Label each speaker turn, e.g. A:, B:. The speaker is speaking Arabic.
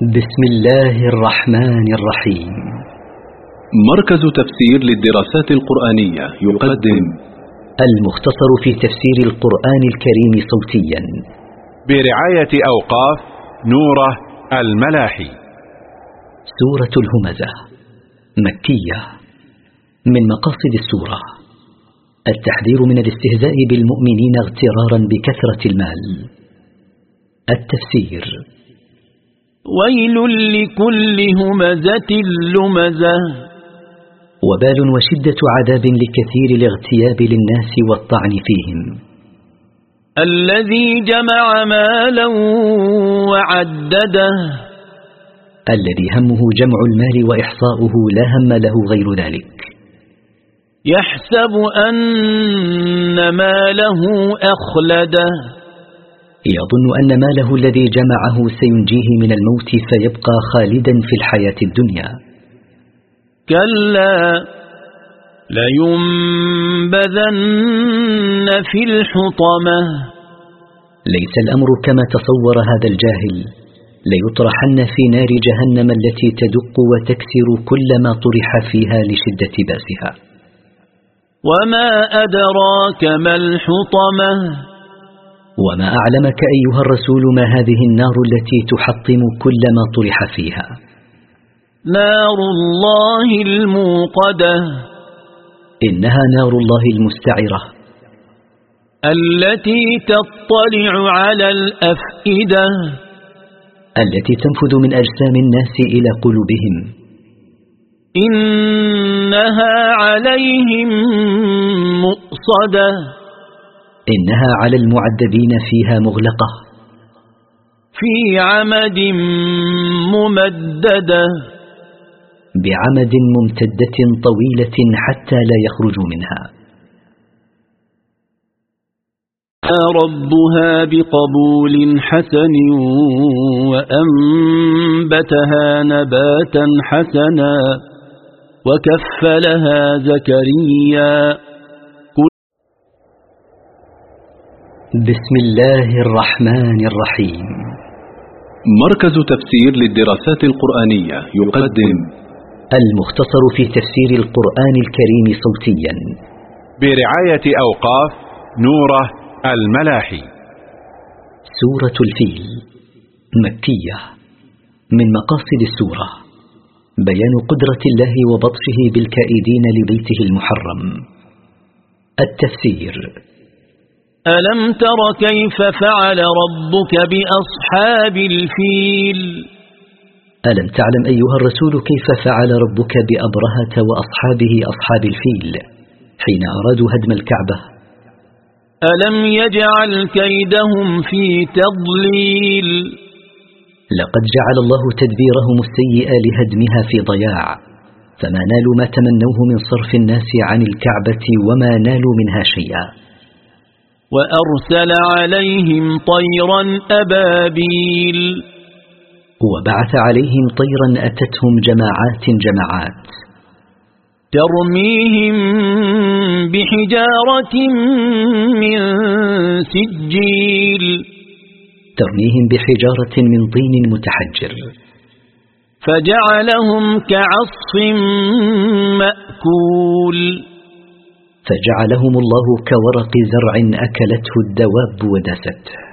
A: بسم الله الرحمن الرحيم.
B: مركز تفسير للدراسات القرآنية يقدم
A: المختصر في تفسير القرآن الكريم صوتيا.
C: برعاية أوقاف نورة الملاحي.
A: سورة الهمزة مكية من مقاصد السورة. التحذير من الاستهزاء بالمؤمنين اغترارا بكثرة المال. التفسير.
D: ويل لكل همزة لمزة.
A: وبال وشدة عذاب لكثير الاغتياب للناس والطعن فيهم.
D: الذي جمع مالا وعدده.
A: الذي همه جمع المال وإحصاؤه لا هم له غير ذلك.
D: يحسب أن ماله أخلده.
A: يظن أن ماله الذي جمعه سينجيه من الموت فيبقى خالدا في الحياة الدنيا.
D: كلا لينبذن في الحطمة.
A: ليس الأمر كما تصور هذا الجاهل. ليطرحن في نار جهنم التي تدق وتكسر كل ما طرح فيها لشدة بأسها.
D: وما أدراك ما الحطمة؟
A: وما أعلمك أيها الرسول ما هذه النار التي تحطم كل ما طرح فيها؟
D: نار الله الموقدة.
A: إنها نار الله المستعرة.
D: التي تطلع على الأفئدة.
A: التي تنفذ من أجسام الناس إلى قلوبهم.
D: إنها عليهم مؤصدة.
A: إنها على المعذبين فيها مغلقة.
D: في عمد ممددة.
A: بعمد ممتدة طويلة حتى لا يخرجوا منها.
D: ربها بقبول حسن وأنبتها نباتا حسنا وكفلها زكريا.
A: بسم الله الرحمن الرحيم.
B: مركز تفسير للدراسات القرآنية يقدم
A: المختصر في تفسير القرآن الكريم صوتيا.
C: برعاية أوقاف نورة الملاحي.
A: سورة الفيل مكية. من مقاصد السورة بيان قدرة الله وبطشه بالكائدين لبيته المحرم. التفسير
D: ألم تر كيف فعل ربك بأصحاب الفيل؟
A: ألم تعلم أيها الرسول كيف فعل ربك بأبرهة وأصحابه أصحاب الفيل حين أرادوا هدم الكعبة؟
D: ألم يجعل كيدهم في تضليل؟
A: لقد جعل الله تدبيرهم السيئ لهدمها في ضياع فما نالوا ما تمنوه من صرف الناس عن الكعبة وما نالوا منها شيئا.
D: وأرسل عليهم طيرا أبابيل.
A: وبعث عليهم طيرا أتتهم جماعات جماعات.
D: ترميهم بحجارة من سجيل.
A: ترميهم بحجارة من طين متحجر.
D: فجعلهم كعصف مأكول.
A: فجعلهم الله كورق زرع أكلته الدواب وداسته